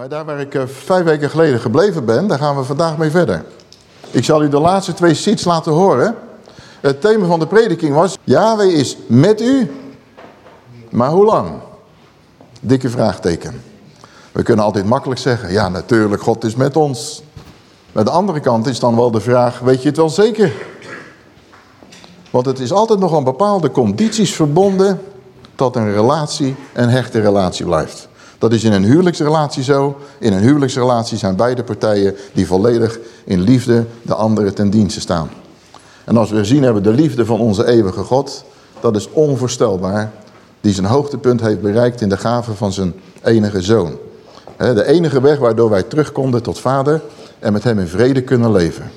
Maar daar waar ik uh, vijf weken geleden gebleven ben, daar gaan we vandaag mee verder. Ik zal u de laatste twee sheets laten horen. Het thema van de prediking was, Yahweh is met u, maar hoe lang? Dikke vraagteken. We kunnen altijd makkelijk zeggen, ja natuurlijk, God is met ons. Maar de andere kant is dan wel de vraag, weet je het wel zeker? Want het is altijd nog aan bepaalde condities verbonden tot een relatie een hechte relatie blijft. Dat is in een huwelijksrelatie zo. In een huwelijksrelatie zijn beide partijen die volledig in liefde de andere ten dienste staan. En als we gezien hebben de liefde van onze eeuwige God, dat is onvoorstelbaar. Die zijn hoogtepunt heeft bereikt in de gave van zijn enige zoon. De enige weg waardoor wij terugkonden tot vader en met hem in vrede kunnen leven.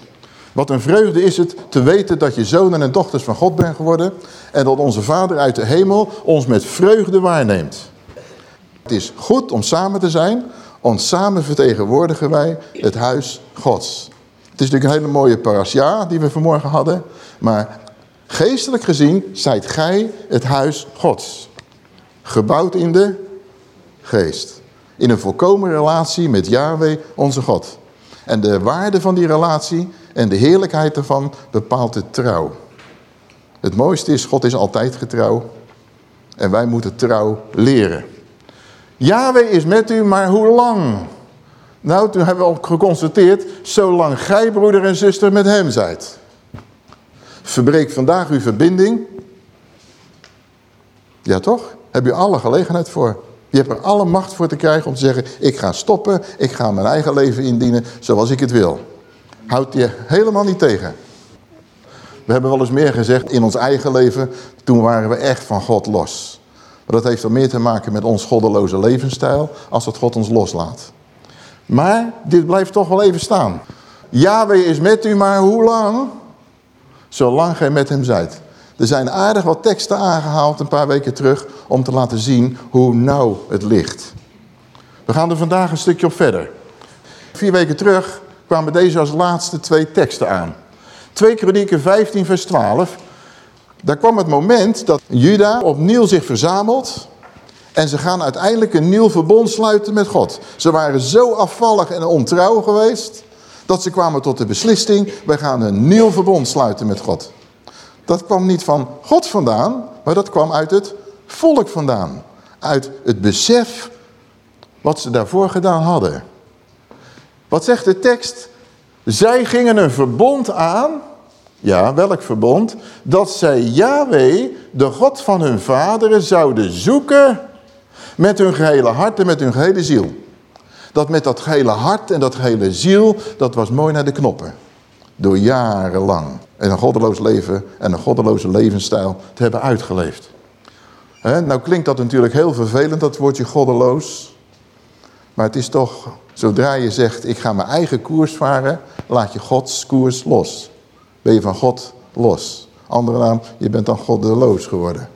Wat een vreugde is het te weten dat je zonen en dochters van God bent geworden. En dat onze vader uit de hemel ons met vreugde waarneemt. Het is goed om samen te zijn, want samen vertegenwoordigen wij het huis Gods. Het is natuurlijk een hele mooie parasha die we vanmorgen hadden. Maar geestelijk gezien zijt gij het huis Gods. Gebouwd in de geest. In een volkomen relatie met Yahweh, onze God. En de waarde van die relatie en de heerlijkheid ervan bepaalt de trouw. Het mooiste is, God is altijd getrouw. En wij moeten trouw leren. Yahweh is met u, maar hoe lang? Nou, toen hebben we ook geconstateerd, zolang gij broeder en zuster met hem zijt. Verbreek vandaag uw verbinding. Ja toch? Heb je alle gelegenheid voor. Je hebt er alle macht voor te krijgen om te zeggen, ik ga stoppen, ik ga mijn eigen leven indienen zoals ik het wil. Houd je helemaal niet tegen. We hebben wel eens meer gezegd in ons eigen leven, toen waren we echt van God los. Dat heeft dan meer te maken met ons goddeloze levensstijl, als dat God ons loslaat. Maar dit blijft toch wel even staan. Yahweh is met u, maar hoe lang? Zolang gij met hem zijt. Er zijn aardig wat teksten aangehaald een paar weken terug om te laten zien hoe nauw het ligt. We gaan er vandaag een stukje op verder. Vier weken terug kwamen deze als laatste twee teksten aan. 2 Kronieken 15 vers 12. Daar kwam het moment dat Juda opnieuw zich verzamelt en ze gaan uiteindelijk een nieuw verbond sluiten met God. Ze waren zo afvallig en ontrouw geweest dat ze kwamen tot de beslissing, wij gaan een nieuw verbond sluiten met God. Dat kwam niet van God vandaan, maar dat kwam uit het volk vandaan. Uit het besef wat ze daarvoor gedaan hadden. Wat zegt de tekst? Zij gingen een verbond aan, ja, welk verbond? Dat zij Yahweh, de God van hun vaderen, zouden zoeken met hun gehele hart en met hun gehele ziel. Dat met dat gehele hart en dat gehele ziel, dat was mooi naar de knoppen. Door jarenlang. En een goddeloos leven en een goddeloze levensstijl te hebben uitgeleefd. Nou klinkt dat natuurlijk heel vervelend, dat woordje goddeloos. Maar het is toch, zodra je zegt, ik ga mijn eigen koers varen, laat je Gods koers los. Ben je van God los. Andere naam, je bent dan goddeloos geworden.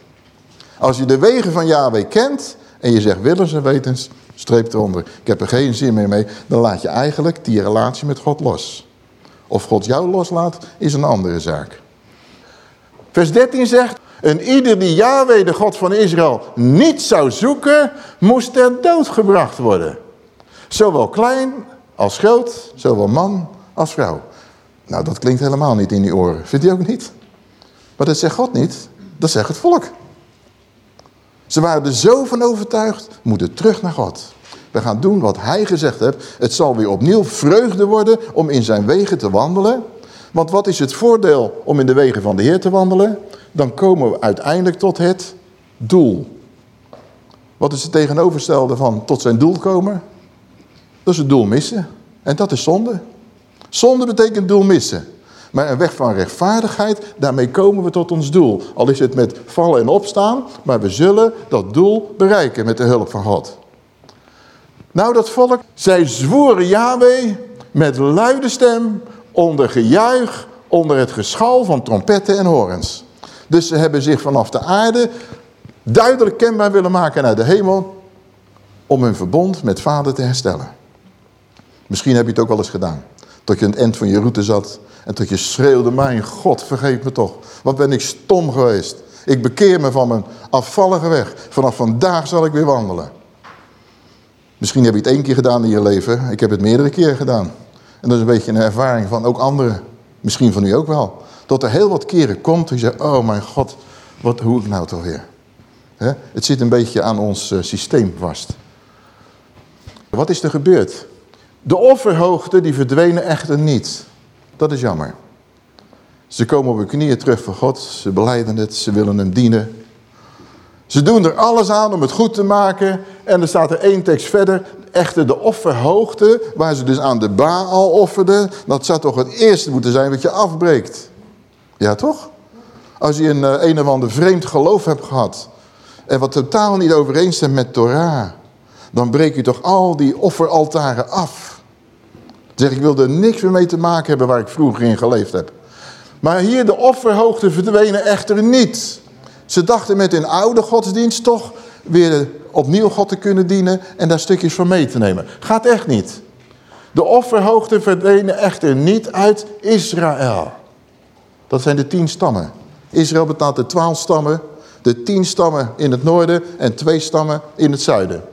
Als je de wegen van Yahweh kent en je zegt willens en wetens, streep eronder. Ik heb er geen zin meer mee. Dan laat je eigenlijk die relatie met God los. Of God jou loslaat, is een andere zaak. Vers 13 zegt, en ieder die Yahweh, de God van Israël, niet zou zoeken, moest ter dood gebracht worden. Zowel klein als groot, zowel man als vrouw. Nou, dat klinkt helemaal niet in die oren. Vindt u ook niet? Maar dat zegt God niet. Dat zegt het volk. Ze waren er zo van overtuigd, moeten terug naar God. We gaan doen wat hij gezegd heeft. Het zal weer opnieuw vreugde worden om in zijn wegen te wandelen. Want wat is het voordeel om in de wegen van de Heer te wandelen? Dan komen we uiteindelijk tot het doel. Wat is het tegenovergestelde van tot zijn doel komen? Dat is het doel missen. En dat is zonde. Zonde betekent doel missen. Maar een weg van rechtvaardigheid, daarmee komen we tot ons doel. Al is het met vallen en opstaan, maar we zullen dat doel bereiken met de hulp van God. Nou, dat volk, zij zwoeren Yahweh met luide stem, onder gejuich, onder het geschal van trompetten en horens. Dus ze hebben zich vanaf de aarde duidelijk kenbaar willen maken naar de hemel, om hun verbond met vader te herstellen. Misschien heb je het ook wel eens gedaan. Tot je aan het eind van je route zat en tot je schreeuwde, mijn God, vergeet me toch. Wat ben ik stom geweest. Ik bekeer me van mijn afvallige weg. Vanaf vandaag zal ik weer wandelen. Misschien heb je het één keer gedaan in je leven. Ik heb het meerdere keren gedaan. En dat is een beetje een ervaring van ook anderen. Misschien van u ook wel. Dat er heel wat keren komt en je zegt, oh mijn God, wat hoe ik nou toch weer. Het zit een beetje aan ons eh, systeem vast. Wat is er gebeurd? De offerhoogte die verdwenen echter niet. Dat is jammer. Ze komen op hun knieën terug voor God. Ze beleiden het. Ze willen hem dienen. Ze doen er alles aan om het goed te maken. En er staat er één tekst verder. Echter de offerhoogte, waar ze dus aan de Baal offerden. Dat zou toch het eerste moeten zijn wat je afbreekt. Ja toch? Als je een, eh, een of ander vreemd geloof hebt gehad. En wat totaal niet overeenstemt met Torah. Dan breek je toch al die offeraltaren af. Zeg ik wil er niks meer mee te maken hebben waar ik vroeger in geleefd heb. Maar hier de offerhoogte verdwenen echter niet. Ze dachten met hun oude godsdienst toch weer opnieuw God te kunnen dienen en daar stukjes van mee te nemen. Gaat echt niet. De offerhoogte verdwenen echter niet uit Israël. Dat zijn de tien stammen. Israël betaalt de twaalf stammen, de tien stammen in het noorden en twee stammen in het zuiden.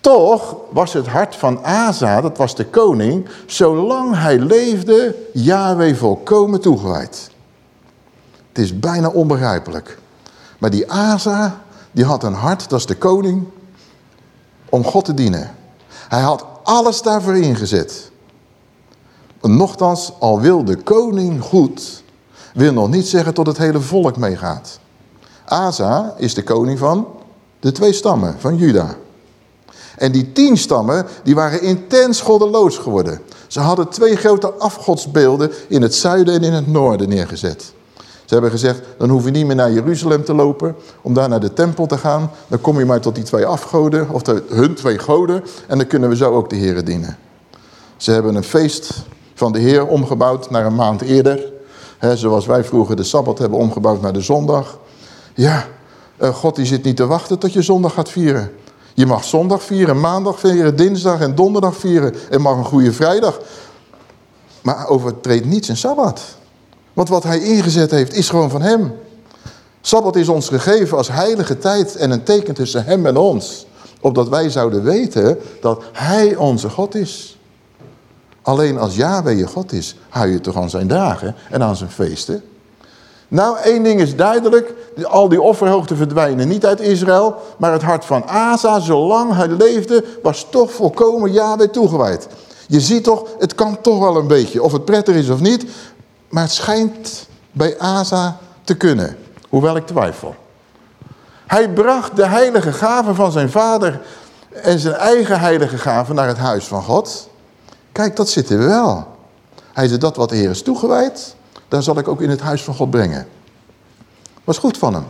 Toch was het hart van Asa, dat was de koning, zolang hij leefde, Yahweh volkomen toegewijd. Het is bijna onbegrijpelijk. Maar die Asa, die had een hart, dat is de koning, om God te dienen. Hij had alles daarvoor ingezet. Nochtans, al wil de koning goed, wil nog niet zeggen tot het hele volk meegaat. Asa is de koning van de twee stammen, van Juda. En die tien stammen, die waren intens goddeloos geworden. Ze hadden twee grote afgodsbeelden in het zuiden en in het noorden neergezet. Ze hebben gezegd, dan hoef je niet meer naar Jeruzalem te lopen, om daar naar de tempel te gaan. Dan kom je maar tot die twee afgoden, of hun twee goden, en dan kunnen we zo ook de Heeren dienen. Ze hebben een feest van de Heer omgebouwd naar een maand eerder. zoals wij vroeger de Sabbat hebben omgebouwd naar de zondag. Ja, eh, God zit niet te wachten tot je zondag gaat vieren. Je mag zondag vieren, maandag vieren, dinsdag en donderdag vieren. En mag een goede vrijdag. Maar overtreed niet zijn Sabbat. Want wat hij ingezet heeft is gewoon van hem. Sabbat is ons gegeven als heilige tijd en een teken tussen hem en ons. Opdat wij zouden weten dat hij onze God is. Alleen als Yahweh je God is, hou je toch aan zijn dagen en aan zijn feesten. Nou, één ding is duidelijk. Al die offerhoogten verdwijnen niet uit Israël. Maar het hart van Asa, zolang hij leefde, was toch volkomen Yahweh toegewijd. Je ziet toch, het kan toch wel een beetje. Of het prettig is of niet. Maar het schijnt bij Asa te kunnen. Hoewel ik twijfel. Hij bracht de heilige gaven van zijn vader en zijn eigen heilige gaven naar het huis van God. Kijk, dat zit er wel. Hij zei, dat wat de Heer is toegewijd, daar zal ik ook in het huis van God brengen. Was goed van hem.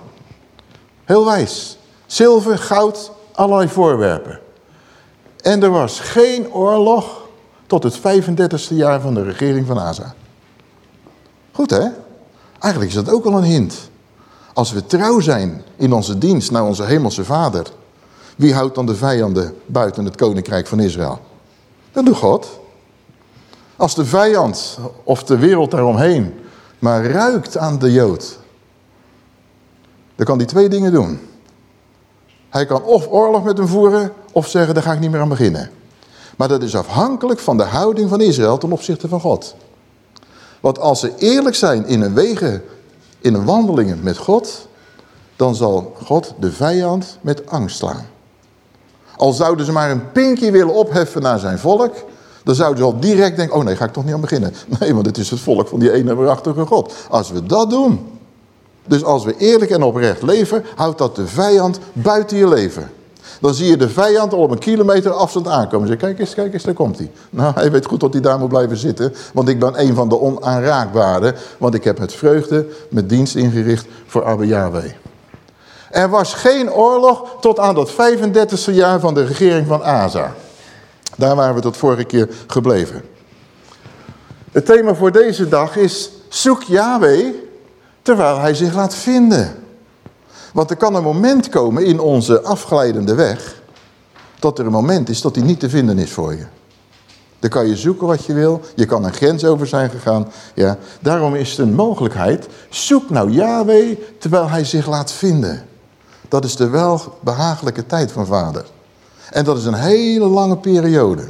Heel wijs. Zilver, goud, allerlei voorwerpen. En er was geen oorlog tot het 35e jaar van de regering van Asa. Goed hè? Eigenlijk is dat ook al een hint. Als we trouw zijn in onze dienst naar onze hemelse vader. Wie houdt dan de vijanden buiten het koninkrijk van Israël? Dat doet God. Als de vijand of de wereld daaromheen maar ruikt aan de Jood. Dan kan hij twee dingen doen. Hij kan of oorlog met hem voeren of zeggen, daar ga ik niet meer aan beginnen. Maar dat is afhankelijk van de houding van Israël ten opzichte van God. Want als ze eerlijk zijn in hun wegen, in hun wandelingen met God, dan zal God de vijand met angst slaan. Al zouden ze maar een pinkje willen opheffen naar zijn volk, dan zouden ze al direct denken, oh nee, ga ik toch niet aan beginnen. Nee, want het is het volk van die ene waarachtige God. Als we dat doen, dus als we eerlijk en oprecht leven, houdt dat de vijand buiten je leven. Dan zie je de vijand al op een kilometer afstand aankomen. Zeg, kijk eens, kijk eens, daar komt hij. Nou, hij weet goed dat hij daar moet blijven zitten. Want ik ben een van de onaanraakbaren. Want ik heb met vreugde mijn dienst ingericht voor Abba Yahweh. Er was geen oorlog tot aan dat 35e jaar van de regering van Asa. Daar waren we tot vorige keer gebleven. Het thema voor deze dag is zoek Yahweh terwijl hij zich laat vinden. Want er kan een moment komen in onze afglijdende weg... dat er een moment is dat hij niet te vinden is voor je. Dan kan je zoeken wat je wil. Je kan een grens over zijn gegaan. Ja, daarom is het een mogelijkheid. Zoek nou Yahweh terwijl hij zich laat vinden. Dat is de welbehagelijke tijd van vader. En dat is een hele lange periode.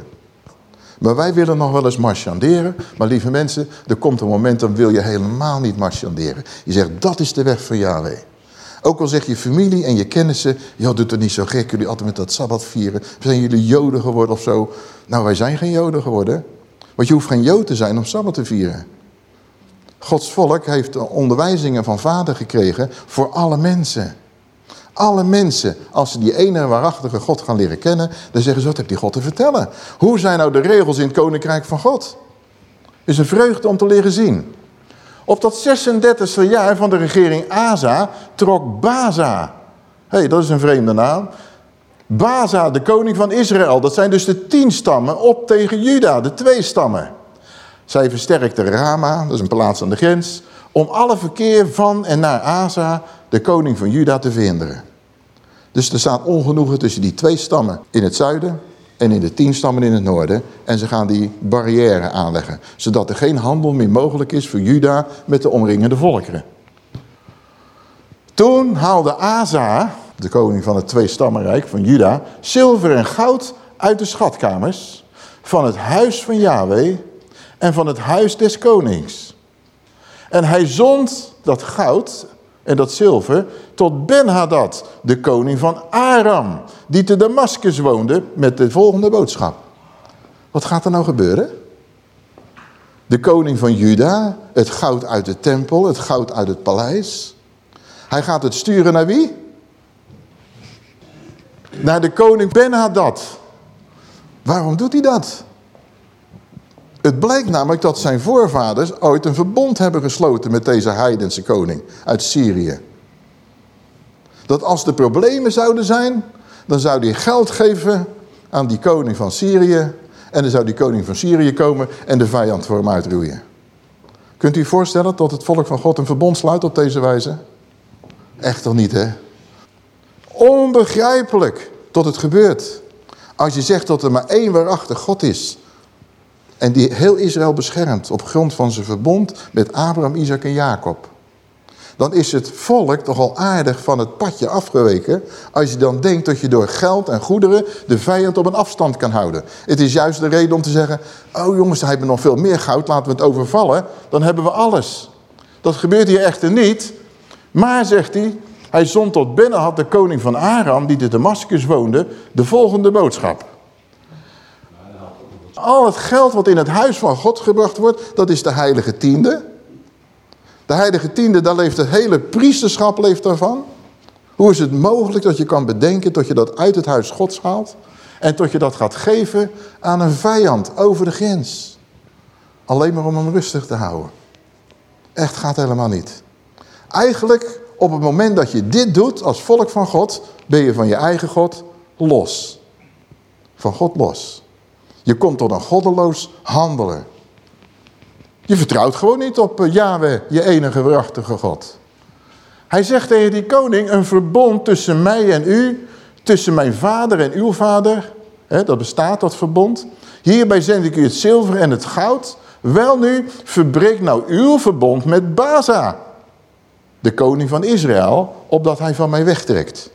Maar wij willen nog wel eens marchanderen. Maar lieve mensen, er komt een moment dan wil je helemaal niet marchanderen. Je zegt, dat is de weg van Yahweh. Ook al zeg je familie en je kennissen, ja, doet het niet zo gek, jullie altijd met dat Sabbat vieren. Zijn jullie joden geworden of zo? Nou, wij zijn geen joden geworden. Want je hoeft geen jood te zijn om Sabbat te vieren. Gods volk heeft onderwijzingen van vader gekregen voor alle mensen. Alle mensen, als ze die ene waarachtige God gaan leren kennen, dan zeggen ze, wat heeft die God te vertellen? Hoe zijn nou de regels in het koninkrijk van God? Is een vreugde om te leren zien. Op dat 36e jaar van de regering Asa trok Baza. Hey, dat is een vreemde naam. Baza, de koning van Israël. Dat zijn dus de tien stammen op tegen Juda, de twee stammen. Zij versterkte Rama, dat is een plaats aan de grens, om alle verkeer van en naar Asa, de koning van Juda, te verhinderen. Dus er staat ongenoegen tussen die twee stammen in het zuiden en in de tien stammen in het noorden. En ze gaan die barrière aanleggen. Zodat er geen handel meer mogelijk is voor Juda met de omringende volkeren. Toen haalde Asa, de koning van het twee-stammenrijk van Juda, zilver en goud uit de schatkamers van het huis van Yahweh en van het huis des konings. En hij zond dat goud en dat zilver tot Ben-Hadad, de koning van Aram, die te Damascus woonde met de volgende boodschap. Wat gaat er nou gebeuren? De koning van Juda, het goud uit de tempel, het goud uit het paleis. Hij gaat het sturen naar wie? Naar de koning Ben-Hadad. Waarom doet hij dat? Het blijkt namelijk dat zijn voorvaders ooit een verbond hebben gesloten met deze heidense koning uit Syrië. Dat als er problemen zouden zijn, dan zou hij geld geven aan die koning van Syrië. En dan zou die koning van Syrië komen en de vijand voor hem uitroeien. Kunt u voorstellen dat het volk van God een verbond sluit op deze wijze? Echt toch niet, hè? Onbegrijpelijk tot het gebeurt. Als je zegt dat er maar één waarachtig God is en die heel Israël beschermt op grond van zijn verbond met Abraham, Isaac en Jacob. Dan is het volk toch al aardig van het padje afgeweken. Als je dan denkt dat je door geld en goederen de vijand op een afstand kan houden. Het is juist de reden om te zeggen, oh jongens, hij hebben nog veel meer goud, laten we het overvallen. Dan hebben we alles. Dat gebeurt hier echter niet. Maar, zegt hij, hij zond tot binnen had de koning van Aram, die te Damascus woonde, de volgende boodschap. Al het geld wat in het huis van God gebracht wordt, dat is de heilige tiende. De heilige tiende, daar leeft het hele priesterschap leeft daarvan. Hoe is het mogelijk dat je kan bedenken dat je dat uit het huis Gods haalt... en dat je dat gaat geven aan een vijand over de grens? Alleen maar om hem rustig te houden. Echt gaat helemaal niet. Eigenlijk, op het moment dat je dit doet als volk van God... ben je van je eigen God los. Van God los. Je komt tot een goddeloos handelen. Je vertrouwt gewoon niet op eh, Yahweh, je enige waarachtige God. Hij zegt tegen die koning, een verbond tussen mij en u, tussen mijn vader en uw vader, hè, dat bestaat, dat verbond. Hierbij zend ik u het zilver en het goud. Wel nu, verbreek nou uw verbond met Baza, de koning van Israël, opdat hij van mij wegtrekt.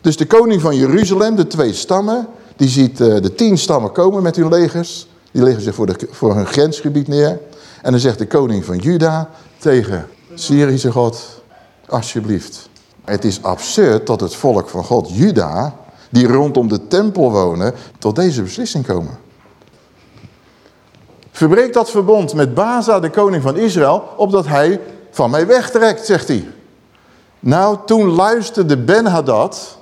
Dus de koning van Jeruzalem, de twee stammen, die ziet uh, de tien stammen komen met hun legers. Die leggen zich voor, de, voor hun grensgebied neer. En dan zegt de koning van Juda tegen Syrische God, alsjeblieft. Het is absurd dat het volk van God, Juda, die rondom de tempel wonen, tot deze beslissing komen. Verbreek dat verbond met Baza, de koning van Israël, opdat hij van mij wegtrekt, zegt hij. Nou, toen luisterde Ben-Hadad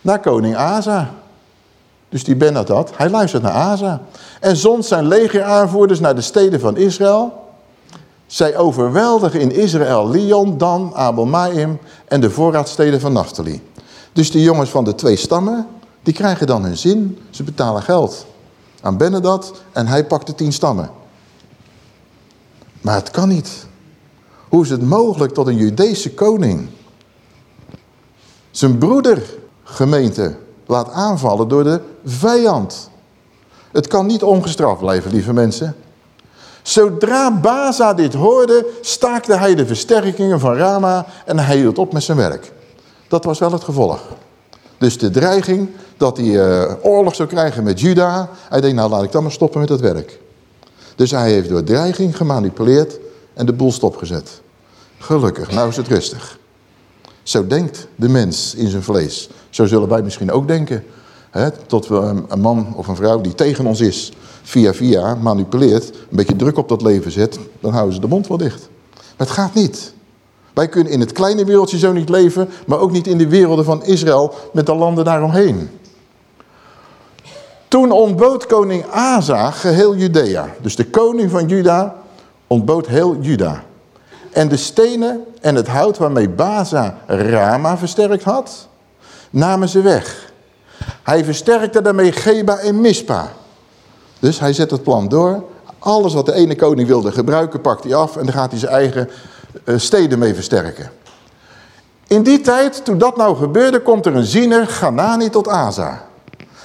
naar koning Asa. Dus die Ben-Hadad, hij luistert naar Asa. En zond zijn legeraanvoerders naar de steden van Israël. Zij overweldigen in Israël Lion, Dan, Abel-Maim en de voorraadsteden van Naphtali. Dus die jongens van de twee stammen, die krijgen dan hun zin. Ze betalen geld aan Ben-Hadad en hij pakt de tien stammen. Maar het kan niet. Hoe is het mogelijk dat een Judese koning zijn broedergemeente laat aanvallen door de vijand. Het kan niet ongestraft blijven, lieve mensen. Zodra Baza dit hoorde, staakte hij de versterkingen van Rama en hij hield op met zijn werk. Dat was wel het gevolg. Dus de dreiging dat hij uh, oorlog zou krijgen met Juda. Hij denkt, nou laat ik dan maar stoppen met dat werk. Dus hij heeft door dreiging gemanipuleerd en de boel stopgezet. Gelukkig, nou is het rustig. Zo denkt de mens in zijn vlees. Zo zullen wij misschien ook denken. Hè, tot we een man of een vrouw die tegen ons is, via via manipuleert, een beetje druk op dat leven zet, dan houden ze de mond wel dicht. Maar het gaat niet. Wij kunnen in het kleine wereldje zo niet leven, maar ook niet in de werelden van Israël met de landen daaromheen. Toen ontbood koning Asa geheel Judea. Dus de koning van Juda ontbood heel Juda. En de stenen en het hout waarmee Baza Rama versterkt had, namen ze weg. Hij versterkte daarmee Geba en Mispa. Dus hij zet het plan door. Alles wat de ene koning wilde gebruiken, pakt hij af en dan gaat hij zijn eigen eh, steden mee versterken. In die tijd, toen dat nou gebeurde, komt er een ziener, Ganani, tot Asa.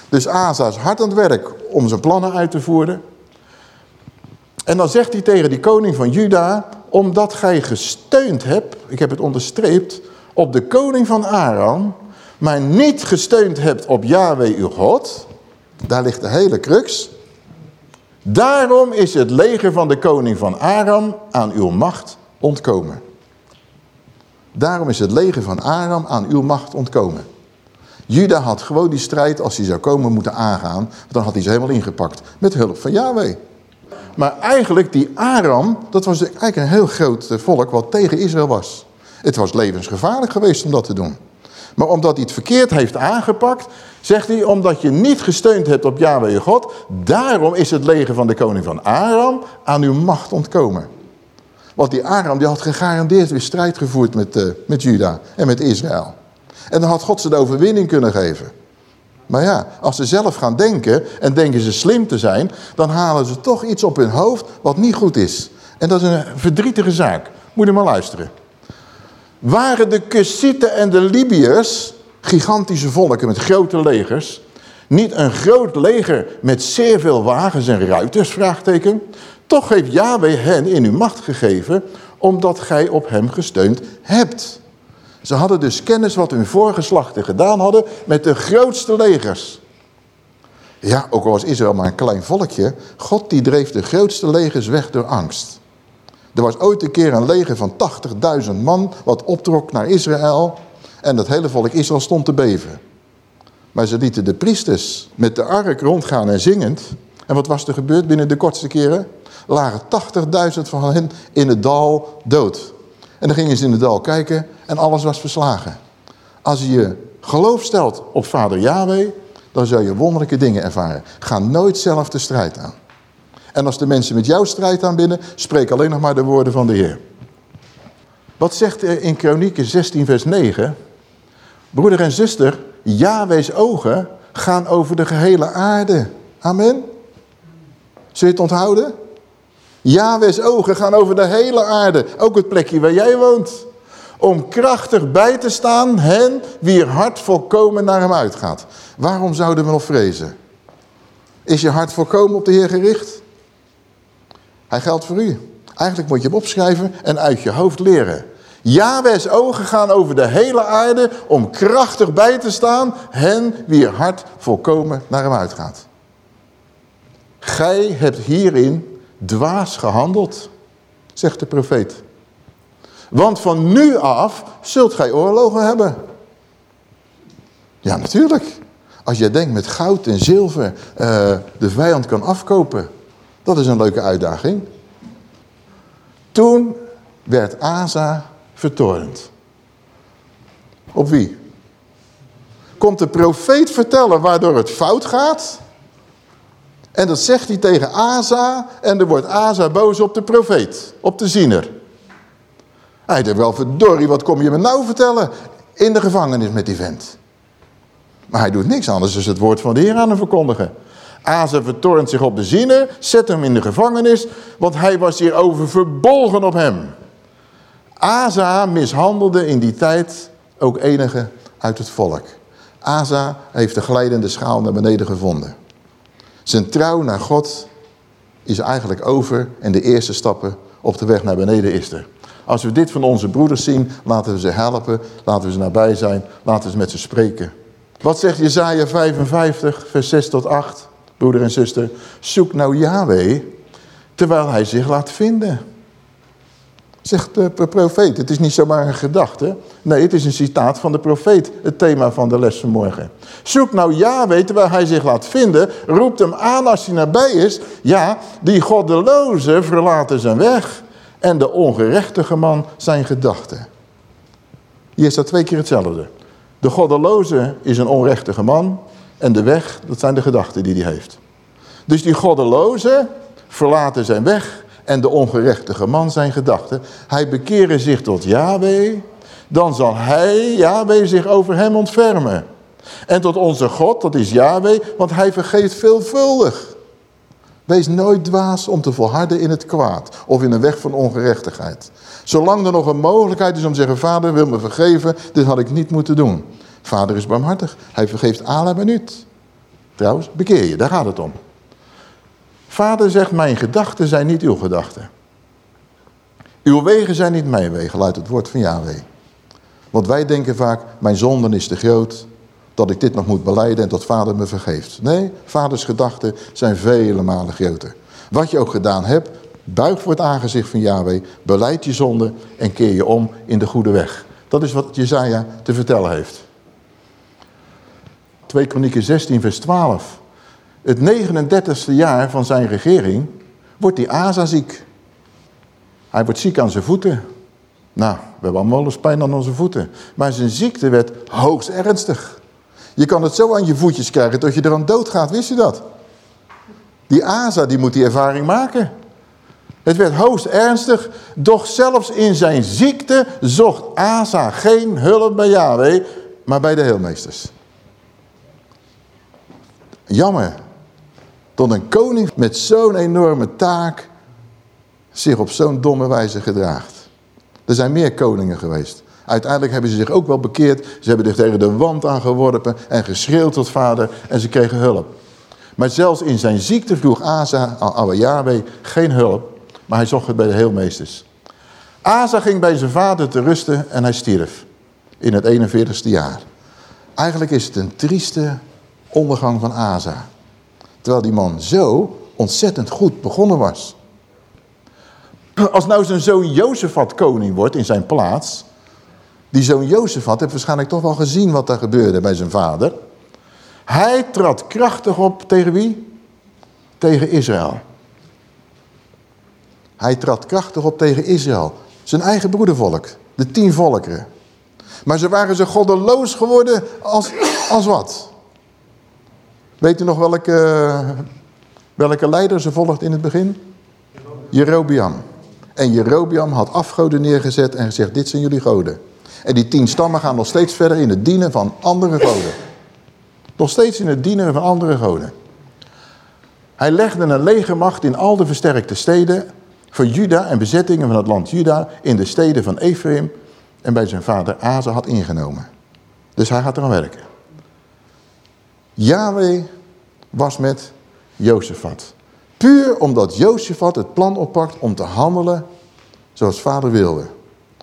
Dus Asa is hard aan het werk om zijn plannen uit te voeren. En dan zegt hij tegen die koning van Juda, omdat gij gesteund hebt, ik heb het onderstreept, op de koning van Aram, maar niet gesteund hebt op Yahweh uw God, daar ligt de hele crux. Daarom is het leger van de koning van Aram aan uw macht ontkomen. Daarom is het leger van Aram aan uw macht ontkomen. Juda had gewoon die strijd, als hij zou komen, moeten aangaan. Dan had hij ze helemaal ingepakt. Met hulp van Yahweh. Maar eigenlijk, die Aram, dat was eigenlijk een heel groot eh, volk wat tegen Israël was. Het was levensgevaarlijk geweest om dat te doen. Maar omdat hij het verkeerd heeft aangepakt, zegt hij, omdat je niet gesteund hebt op Yahweh je God, daarom is het leger van de koning van Aram aan uw macht ontkomen. Want die Aram die had gegarandeerd weer strijd gevoerd met, uh, met Juda en met Israël. En dan had God ze de overwinning kunnen geven. Maar ja, als ze zelf gaan denken en denken ze slim te zijn... dan halen ze toch iets op hun hoofd wat niet goed is. En dat is een verdrietige zaak. Moet je maar luisteren. Waren de Kussieten en de Libiërs, gigantische volken met grote legers... niet een groot leger met zeer veel wagens en ruiters, vraagteken... toch heeft Yahweh hen in uw macht gegeven... omdat gij op hem gesteund hebt... Ze hadden dus kennis wat hun voorgeslachten gedaan hadden met de grootste legers. Ja, ook al was Israël maar een klein volkje, God die dreef de grootste legers weg door angst. Er was ooit een keer een leger van 80.000 man wat optrok naar Israël en dat hele volk Israël stond te beven. Maar ze lieten de priesters met de ark rondgaan en zingend. En wat was er gebeurd binnen de kortste keren? Lagen 80.000 van hen in het dal dood. En dan gingen ze in het dal kijken en alles was verslagen. Als je je geloof stelt op vader Yahweh, dan zul je wonderlijke dingen ervaren. Ga nooit zelf de strijd aan. En als de mensen met jou strijd aanbinden, spreek alleen nog maar de woorden van de Heer. Wat zegt er in Kronieken 16 vers 9? Broeder en zuster, Yahweh's ogen gaan over de gehele aarde. Amen. Zul je het onthouden? Yahweh's ogen gaan over de hele aarde, ook het plekje waar jij woont. Om krachtig bij te staan hen wie hart volkomen naar hem uitgaat. Waarom zouden we nog vrezen? Is je hart volkomen op de Heer gericht? Hij geldt voor u. Eigenlijk moet je hem opschrijven en uit je hoofd leren. Yahweh's ogen gaan over de hele aarde om krachtig bij te staan hen wie hart volkomen naar hem uitgaat. Gij hebt hierin dwaas gehandeld, zegt de profeet. Want van nu af zult gij oorlogen hebben. Ja, natuurlijk. Als je denkt met goud en zilver uh, de vijand kan afkopen. Dat is een leuke uitdaging. Toen werd Asa vertorend. Op wie? Komt de profeet vertellen waardoor het fout gaat? En dat zegt hij tegen Asa. En er wordt Asa boos op de profeet. Op de ziener. Hij denkt wel, verdorie, wat kom je me nou vertellen? In de gevangenis met die vent. Maar hij doet niks anders dan het woord van de Heer aan hem verkondigen. Asa vertornt zich op de ziener, zet hem in de gevangenis, want hij was hierover verbolgen op hem. Asa mishandelde in die tijd ook enige uit het volk. Asa heeft de glijdende schaal naar beneden gevonden. Zijn trouw naar God is eigenlijk over en de eerste stappen op de weg naar beneden is er. Als we dit van onze broeders zien, laten we ze helpen, laten we ze nabij zijn, laten we met ze spreken. Wat zegt Jezaja 55, vers 6 tot 8? Broeder en zuster, zoek nou Yahweh terwijl hij zich laat vinden. Zegt de profeet, het is niet zomaar een gedachte. Nee, het is een citaat van de profeet, het thema van de les van morgen. Zoek nou Yahweh terwijl hij zich laat vinden. Roept hem aan als hij nabij is. Ja, die goddeloze verlaten zijn weg. En de ongerechtige man zijn gedachten. Hier staat twee keer hetzelfde. De goddeloze is een onrechtige man. En de weg, dat zijn de gedachten die hij heeft. Dus die goddeloze verlaten zijn weg en de ongerechtige man zijn gedachten. Hij bekeren zich tot Yahweh, dan zal hij, Yahweh, zich over hem ontfermen. En tot onze God, dat is Yahweh, want hij vergeet veelvuldig. Wees nooit dwaas om te volharden in het kwaad of in een weg van ongerechtigheid. Zolang er nog een mogelijkheid is om te zeggen, vader wil me vergeven, dit had ik niet moeten doen. Vader is barmhartig, hij vergeeft alle minuut. Trouwens, bekeer je, daar gaat het om. Vader zegt, mijn gedachten zijn niet uw gedachten. Uw wegen zijn niet mijn wegen, luidt het woord van Yahweh. Want wij denken vaak, mijn zonden is te groot, dat ik dit nog moet beleiden en tot vader me vergeeft. Nee, vaders gedachten zijn vele malen groter. Wat je ook gedaan hebt, buig voor het aangezicht van Yahweh, beleid je zonde en keer je om in de goede weg. Dat is wat Jezaja te vertellen heeft. 2 Kronieken 16 vers 12 het 39ste jaar van zijn regering wordt die Asa ziek. Hij wordt ziek aan zijn voeten. Nou, we hebben allemaal eens pijn aan onze voeten. Maar zijn ziekte werd hoogst ernstig. Je kan het zo aan je voetjes krijgen dat je er aan dood gaat, wist je dat? Die Asa, die moet die ervaring maken. Het werd hoogst ernstig, doch zelfs in zijn ziekte zocht Asa geen hulp bij Yahweh, maar bij de heelmeesters. Jammer tot een koning met zo'n enorme taak zich op zo'n domme wijze gedraagt. Er zijn meer koningen geweest. Uiteindelijk hebben ze zich ook wel bekeerd. Ze hebben zich tegen de wand aangeworpen en geschreeuwd tot vader en ze kregen hulp. Maar zelfs in zijn ziekte vroeg Asa aan Yahweh geen hulp, maar hij zocht het bij de heelmeesters. Asa ging bij zijn vader te rusten en hij stierf in het 41ste jaar. Eigenlijk is het een trieste ondergang van Asa. Terwijl die man zo ontzettend goed begonnen was. Als nou zijn zoon Jozefat koning wordt in zijn plaats. Die zoon Jozefat heeft waarschijnlijk toch wel gezien wat er gebeurde bij zijn vader. Hij trad krachtig op tegen wie? Tegen Israël. Hij trad krachtig op tegen Israël. Zijn eigen broedervolk. De tien volkeren. Maar ze waren zo goddeloos geworden als, als wat? Weet u nog welke, welke leider ze volgt in het begin? Jerobiam. En Jerobiam had afgoden neergezet en gezegd, dit zijn jullie goden. En die tien stammen gaan nog steeds verder in het dienen van andere goden. Nog steeds in het dienen van andere goden. Hij legde een legermacht in al de versterkte steden van Juda en bezettingen van het land Juda in de steden van Ephraim en bij zijn vader Asa had ingenomen. Dus hij gaat eraan werken. Yahweh was met Jozefat. Puur omdat Jozefat het plan oppakt om te handelen zoals vader wilde.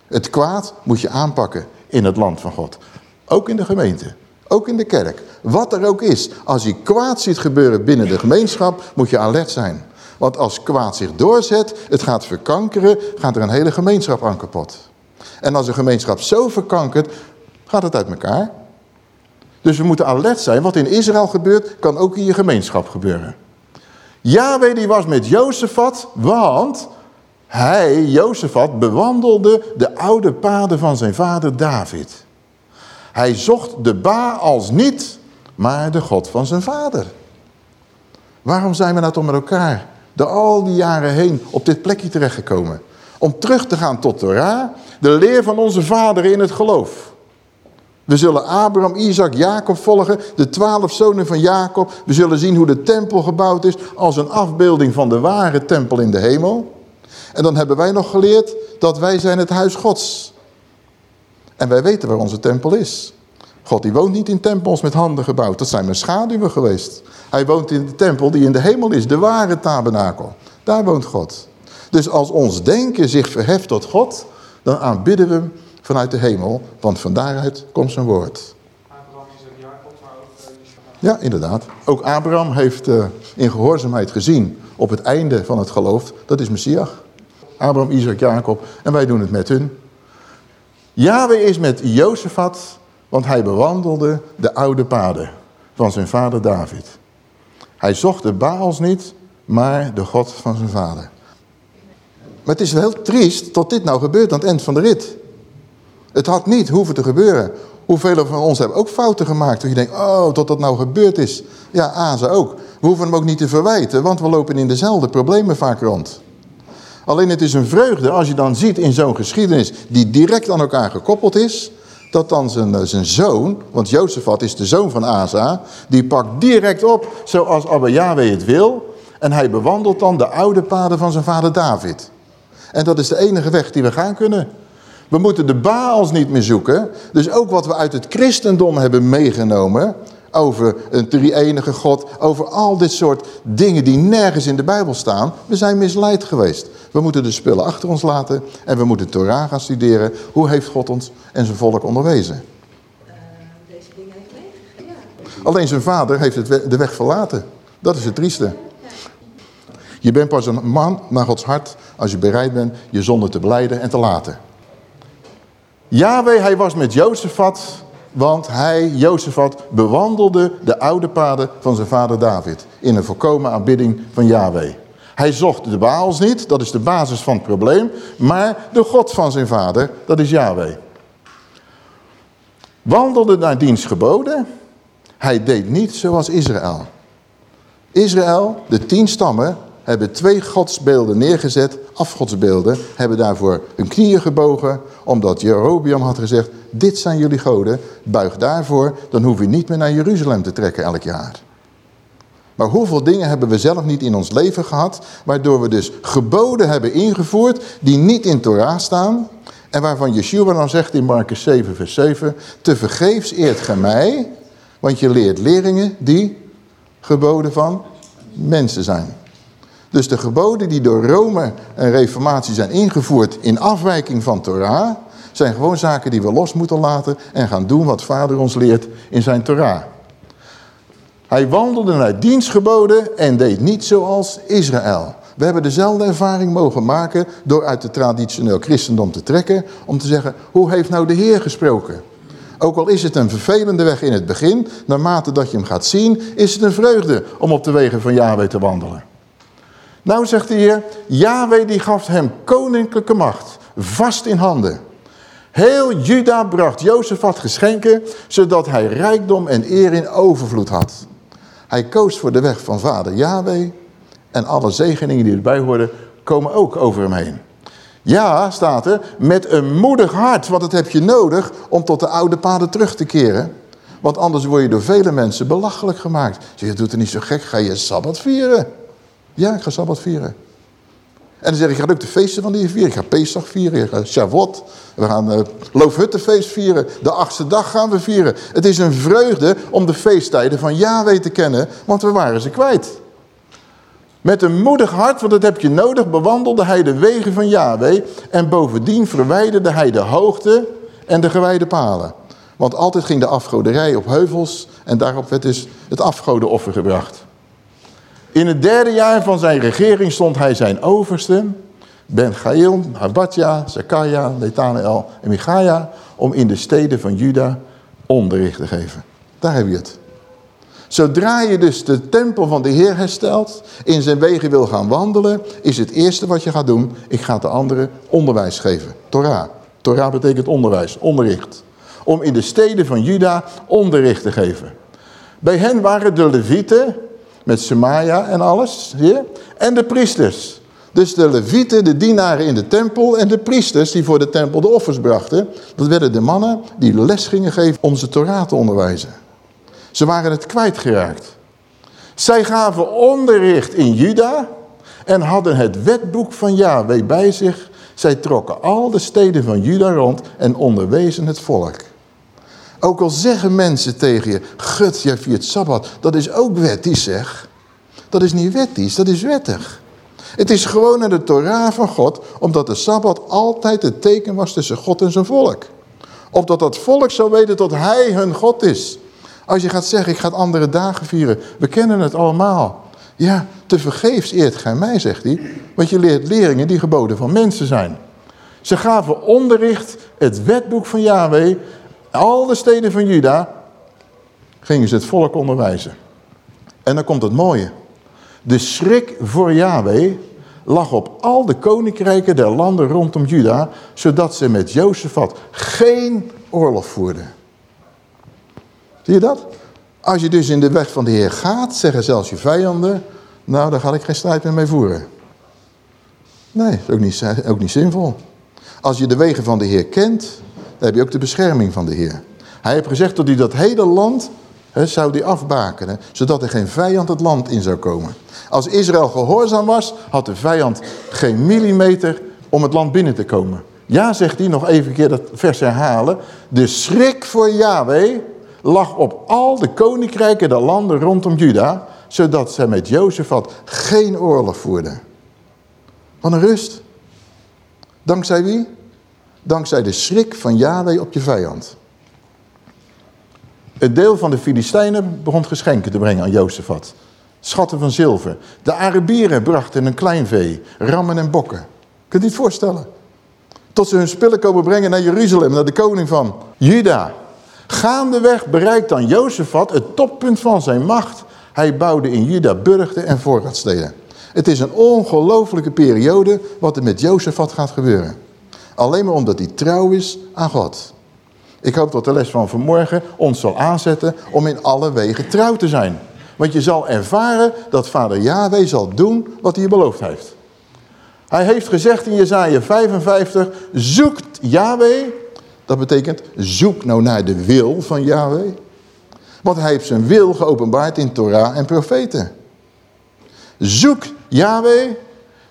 Het kwaad moet je aanpakken in het land van God. Ook in de gemeente. Ook in de kerk. Wat er ook is. Als je kwaad ziet gebeuren binnen de gemeenschap, moet je alert zijn. Want als kwaad zich doorzet, het gaat verkankeren, gaat er een hele gemeenschap aan kapot. En als een gemeenschap zo verkankert, gaat het uit elkaar. Dus we moeten alert zijn. Wat in Israël gebeurt, kan ook in je gemeenschap gebeuren. Yahweh die was met Jozefat, want hij, Jozefat, bewandelde de oude paden van zijn vader David. Hij zocht de Baals niet, maar de God van zijn vader. Waarom zijn we nou toch met elkaar door al die jaren heen op dit plekje terechtgekomen? Om terug te gaan tot Torah, de leer van onze vader in het geloof. We zullen Abraham, Isaac, Jacob volgen, de twaalf zonen van Jacob. We zullen zien hoe de tempel gebouwd is als een afbeelding van de ware tempel in de hemel. En dan hebben wij nog geleerd dat wij zijn het huis gods. En wij weten waar onze tempel is. God die woont niet in tempels met handen gebouwd. Dat zijn mijn schaduwen geweest. Hij woont in de tempel die in de hemel is, de ware tabernakel. Daar woont God. Dus als ons denken zich verheft tot God, dan aanbidden we hem vanuit de hemel, want van daaruit komt zijn woord. Abraham, Ja, inderdaad. Ook Abraham heeft uh, in gehoorzaamheid gezien op het einde van het geloof. Dat is Messias. Abraham, Isaac, Jacob. En wij doen het met hun. Yahweh is met Jozefat, want hij bewandelde de oude paden van zijn vader David. Hij zocht de Baals niet, maar de God van zijn vader. Maar het is heel triest dat dit nou gebeurt aan het eind van de rit. Het had niet hoeven te gebeuren. Hoeveel van ons hebben ook fouten gemaakt. Dat je denkt, oh, tot dat nou gebeurd is. Ja, Aza ook. We hoeven hem ook niet te verwijten, want we lopen in dezelfde problemen vaak rond. Alleen het is een vreugde als je dan ziet in zo'n geschiedenis die direct aan elkaar gekoppeld is, dat dan zijn, eh, zijn zoon, want Jozefat is de zoon van Asa, die pakt direct op zoals Abba Yahweh het wil en hij bewandelt dan de oude paden van zijn vader David. En dat is de enige weg die we gaan kunnen. We moeten de Baals niet meer zoeken. Dus ook wat we uit het christendom hebben meegenomen... over een drie-enige God, over al dit soort dingen die nergens in de Bijbel staan... we zijn misleid geweest. We moeten de spullen achter ons laten en we moeten Torah gaan studeren. Hoe heeft God ons en zijn volk onderwezen? Uh, deze dingen heeft ja. Alleen zijn vader heeft het de weg verlaten. Dat is het trieste. Je bent pas een man naar Gods hart als je bereid bent je zonde te beleiden en te laten. Yahweh, hij was met Jozefat, want hij, Jozefat, bewandelde de oude paden van zijn vader David. In een volkomen aanbidding van Yahweh. Hij zocht de Baals niet, dat is de basis van het probleem. Maar de God van zijn vader, dat is Yahweh. Wandelde naar diens geboden. Hij deed niet zoals Israël. Israël, de tien stammen, hebben twee godsbeelden neergezet, afgodsbeelden, hebben daarvoor hun knieën gebogen, omdat Jerobiam had gezegd, dit zijn jullie goden, buig daarvoor, dan hoef je niet meer naar Jeruzalem te trekken elk jaar. Maar hoeveel dingen hebben we zelf niet in ons leven gehad, waardoor we dus geboden hebben ingevoerd die niet in Torah staan, en waarvan Yeshua dan zegt in Marcus 7 vers 7, te vergeefs eert gij mij, want je leert leringen die geboden van mensen zijn. Dus de geboden die door Rome en Reformatie zijn ingevoerd in afwijking van Torah... zijn gewoon zaken die we los moeten laten en gaan doen wat vader ons leert in zijn Torah. Hij wandelde naar dienstgeboden en deed niet zoals Israël. We hebben dezelfde ervaring mogen maken door uit het traditioneel christendom te trekken... om te zeggen, hoe heeft nou de Heer gesproken? Ook al is het een vervelende weg in het begin, naarmate dat je hem gaat zien... is het een vreugde om op de wegen van Yahweh te wandelen. Nou zegt de Heer, Yahweh die gaf hem koninklijke macht, vast in handen. Heel Juda bracht Jozefat geschenken, zodat hij rijkdom en eer in overvloed had. Hij koos voor de weg van vader Yahweh en alle zegeningen die erbij hoorden komen ook over hem heen. Ja, staat er, met een moedig hart, want dat heb je nodig om tot de oude paden terug te keren. Want anders word je door vele mensen belachelijk gemaakt. Je doet er niet zo gek, ga je Sabbat vieren. Ja, ik ga Sabbat vieren. En dan zeg ik, ga ook de feesten van die vieren. Ik ga Pesach vieren, ik ga Shavuot. We gaan uh, Loofhuttenfeest vieren. De achtste dag gaan we vieren. Het is een vreugde om de feesttijden van Yahweh te kennen, want we waren ze kwijt. Met een moedig hart, want dat heb je nodig, bewandelde hij de wegen van Yahweh. En bovendien verwijderde hij de hoogte en de gewijde palen. Want altijd ging de afgoderij op heuvels en daarop werd dus het afgodenoffer gebracht. In het derde jaar van zijn regering stond hij zijn overste, Ben Gail, Habadja, Zakaria, Netanael en Michaia, om in de steden van Juda onderricht te geven. Daar heb je het. Zodra je dus de tempel van de Heer herstelt, in zijn wegen wil gaan wandelen, is het eerste wat je gaat doen, ik ga de anderen onderwijs geven. Torah. Torah betekent onderwijs, onderricht. Om in de steden van Juda onderricht te geven. Bij hen waren de levieten, met Semaia en alles. Hier. En de priesters. Dus de levieten, de dienaren in de tempel en de priesters die voor de tempel de offers brachten. Dat werden de mannen die les gingen geven om ze Torah te onderwijzen. Ze waren het kwijtgeraakt. Zij gaven onderricht in Juda en hadden het wetboek van Yahweh bij zich. Zij trokken al de steden van Juda rond en onderwezen het volk. Ook al zeggen mensen tegen je, gut, jij viert Sabbat, dat is ook wettisch zeg. Dat is niet wettisch, dat is wettig. Het is gewoon naar de Torah van God, omdat de Sabbat altijd het teken was tussen God en zijn volk. Opdat dat volk zou weten dat hij hun God is. Als je gaat zeggen, ik ga andere dagen vieren. We kennen het allemaal. Ja, te vergeefs eert gij mij, zegt hij. Want je leert leringen die geboden van mensen zijn. Ze gaven onderricht, het wetboek van Yahweh. Al de steden van Juda gingen ze het volk onderwijzen. En dan komt het mooie. De schrik voor Yahweh lag op al de koninkrijken der landen rondom Juda, zodat ze met Jozefat geen oorlog voerden. Zie je dat? Als je dus in de weg van de Heer gaat, zeggen zelfs je vijanden, nou daar ga ik geen strijd meer mee voeren. Nee, is ook niet, ook niet zinvol. Als je de wegen van de Heer kent, dan heb je ook de bescherming van de Heer. Hij heeft gezegd dat hij dat hele land he, zou die afbakenen, zodat er geen vijand het land in zou komen. Als Israël gehoorzaam was, had de vijand geen millimeter om het land binnen te komen. Ja, zegt hij, nog even een keer dat vers herhalen. De schrik voor Yahweh lag op al de koninkrijken, de landen rondom Juda, zodat ze met Jozef had geen oorlog voerden. Wat een rust. Dankzij wie? Dankzij de schrik van Yahweh op je vijand. Het deel van de Filistijnen begon geschenken te brengen aan Jozefat. Schatten van zilver. De Arabieren brachten een klein vee, rammen en bokken. Kunt u het voorstellen? Tot ze hun spullen komen brengen naar Jeruzalem, naar de koning van Juda. Gaandeweg bereikt dan Jozefat het toppunt van zijn macht. Hij bouwde in Juda burchten en voorraadsteden. Het is een ongelofelijke periode wat er met Jozefat gaat gebeuren. Alleen maar omdat hij trouw is aan God. Ik hoop dat de les van vanmorgen ons zal aanzetten om in alle wegen trouw te zijn. Want je zal ervaren dat vader Yahweh zal doen wat hij je beloofd heeft. Hij heeft gezegd in Jezaja 55, zoekt Yahweh. Dat betekent, zoek nou naar de wil van Yahweh. Want hij heeft zijn wil geopenbaard in Torah en profeten. Zoek Yahweh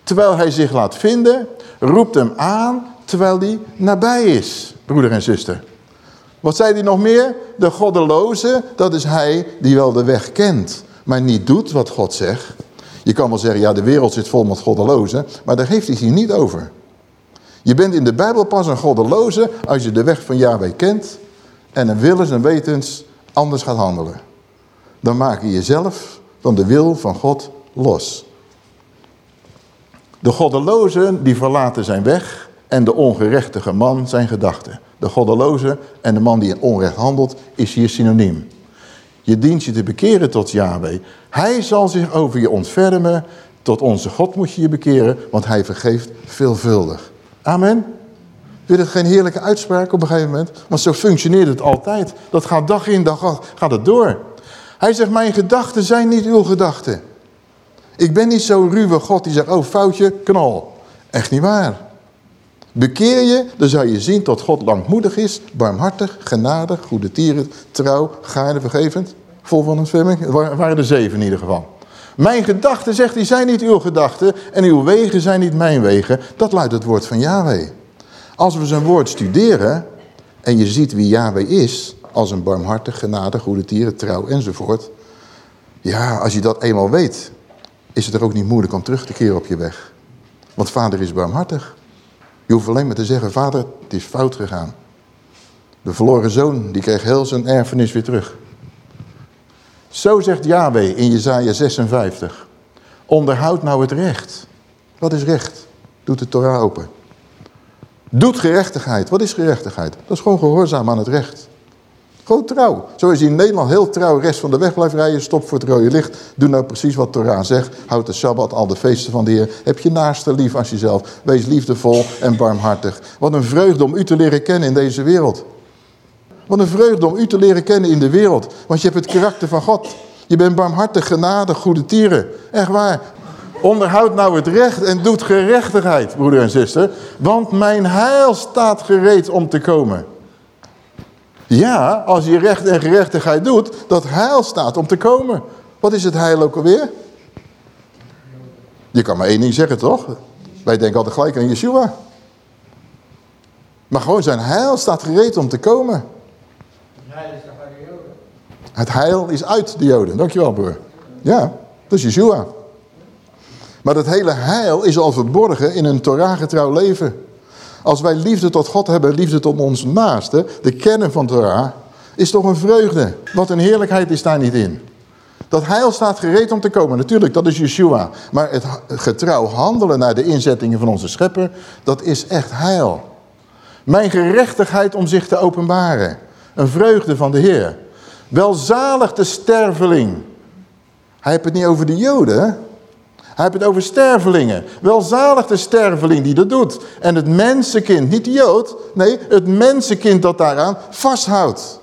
terwijl hij zich laat vinden. Roept hem aan terwijl hij nabij is, broeder en zuster. Wat zei hij nog meer? De goddeloze, dat is hij die wel de weg kent, maar niet doet wat God zegt. Je kan wel zeggen, ja de wereld zit vol met goddelozen, maar daar heeft hij hier niet over. Je bent in de Bijbel pas een goddeloze als je de weg van Yahweh kent en een willens en wetens anders gaat handelen. Dan maak je jezelf van de wil van God los. De goddelozen die verlaten zijn weg en de ongerechtige man zijn gedachten. De goddeloze en de man die in onrecht handelt is hier synoniem. Je dient je te bekeren tot Yahweh. Hij zal zich over je ontfermen. Tot onze God moet je je bekeren, want hij vergeeft veelvuldig. Amen. Je het geen heerlijke uitspraak op een gegeven moment? Want zo functioneert het altijd. Dat gaat dag in dag uit, gaat het door. Hij zegt, mijn gedachten zijn niet uw gedachten. Ik ben niet zo'n ruwe God die zegt, oh foutje, knal. Echt niet waar. Bekeer je, dan zal je zien dat God langmoedig is, barmhartig, genadig, goede tieren, trouw, gaarne, vergevend. Vol van ontferming. Het waren er zeven in ieder geval. Mijn gedachten, zegt hij, zijn niet uw gedachten en uw wegen zijn niet mijn wegen. Dat luidt het woord van Yahweh. Als we zijn woord studeren en je ziet wie Yahweh is, als een barmhartig, genadig, goede tieren, trouw enzovoort. Ja, als je dat eenmaal weet, is het er ook niet moeilijk om terug te keren op je weg. Want vader is barmhartig. Je hoeft alleen maar te zeggen, vader, het is fout gegaan. De verloren zoon, die kreeg heel zijn erfenis weer terug. Zo zegt Yahweh in Jezaja 56. Onderhoud nou het recht. Wat is recht? Doet de Torah open. Doet gerechtigheid. Wat is gerechtigheid? Dat is gewoon gehoorzaam aan het recht. Gewoon trouw. Zoals je in Nederland heel trouw rest van de weg blijft rijden. Stop voor het rode licht. Doe nou precies wat Torah zegt. Houd de Sabbat, al de feesten van de Heer. Heb je naaste lief als jezelf. Wees liefdevol en barmhartig. Wat een vreugde om u te leren kennen in deze wereld. Wat een vreugde om u te leren kennen in de wereld. Want je hebt het karakter van God. Je bent barmhartig, genadig, goede tieren. Echt waar. Onderhoud nou het recht en doet gerechtigheid, broeder en zuster. Want mijn heil staat gereed om te komen. Ja, als je recht en gerechtigheid doet, dat heil staat om te komen. Wat is het heil ook alweer? Je kan maar één ding zeggen, toch? Wij denken altijd gelijk aan Yeshua. Maar gewoon zijn heil staat gereed om te komen. Het heil is uit de Joden. Het heil is uit de Joden. Dankjewel, broer. Ja, dat is Yeshua. Maar dat hele heil is al verborgen in een Torah-getrouw leven. Als wij liefde tot God hebben, liefde tot onze naaste, de kennen van Torah, Is toch een vreugde. Wat een heerlijkheid is daar niet in. Dat heil staat gereed om te komen. Natuurlijk, dat is Yeshua. Maar het getrouw handelen naar de inzettingen van onze schepper, dat is echt heil. Mijn gerechtigheid om zich te openbaren. Een vreugde van de Heer. Welzalig de sterveling. Hij heeft het niet over de joden, Hij heeft het over stervelingen. Welzalig de sterveling die dat doet. En het mensenkind, niet de jood. Nee, het mensenkind dat daaraan vasthoudt.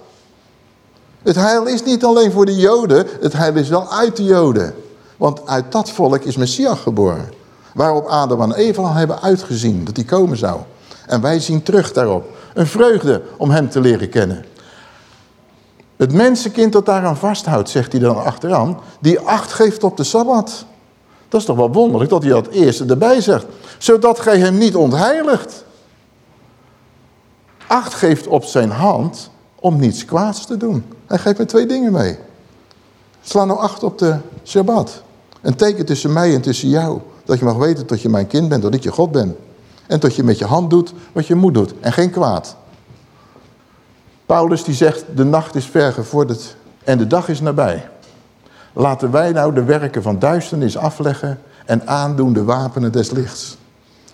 Het heil is niet alleen voor de joden. Het heil is wel uit de joden. Want uit dat volk is Messias geboren. Waarop Adam en Eva hebben uitgezien dat hij komen zou. En wij zien terug daarop. Een vreugde om hem te leren kennen. Het mensenkind dat daaraan vasthoudt, zegt hij dan achteraan, die acht geeft op de Sabbat. Dat is toch wel wonderlijk dat hij dat eerste erbij zegt. Zodat gij hem niet ontheiligt. Acht geeft op zijn hand om niets kwaads te doen. Hij geeft me twee dingen mee. Sla nou acht op de Shabbat. Een teken tussen mij en tussen jou. Dat je mag weten dat je mijn kind bent, dat ik je God ben. En dat je met je hand doet wat je moet doet. En geen kwaad. Paulus die zegt, de nacht is ver gevorderd en de dag is nabij. Laten wij nou de werken van duisternis afleggen en aandoen de wapenen des lichts.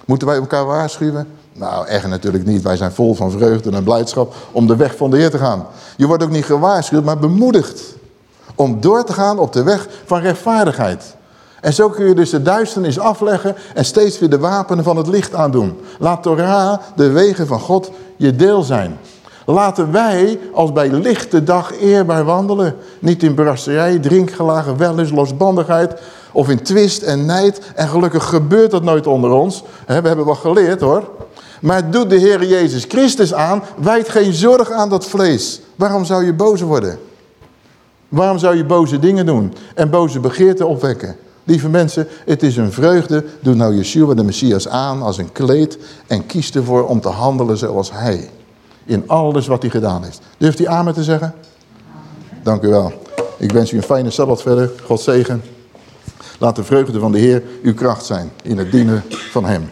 Moeten wij elkaar waarschuwen? Nou, echt natuurlijk niet. Wij zijn vol van vreugde en blijdschap om de weg van de Heer te gaan. Je wordt ook niet gewaarschuwd, maar bemoedigd. Om door te gaan op de weg van rechtvaardigheid. En zo kun je dus de duisternis afleggen en steeds weer de wapenen van het licht aandoen. Laat Torah, de wegen van God, je deel zijn. Laten wij als bij lichte dag eerbaar wandelen. Niet in brasserij, drinkgelagen, wellust, losbandigheid. Of in twist en nijd. En gelukkig gebeurt dat nooit onder ons. We hebben wel geleerd hoor. Maar doet de Heer Jezus Christus aan. Wijd geen zorg aan dat vlees. Waarom zou je boos worden? Waarom zou je boze dingen doen? En boze begeerten opwekken? Lieve mensen, het is een vreugde. Doe nou Yeshua de Messias aan als een kleed. En kies ervoor om te handelen zoals hij. In alles wat hij gedaan heeft. Durft hij amen te zeggen? Dank u wel. Ik wens u een fijne Sabbat verder. God zegen. Laat de vreugde van de Heer uw kracht zijn in het dienen van hem.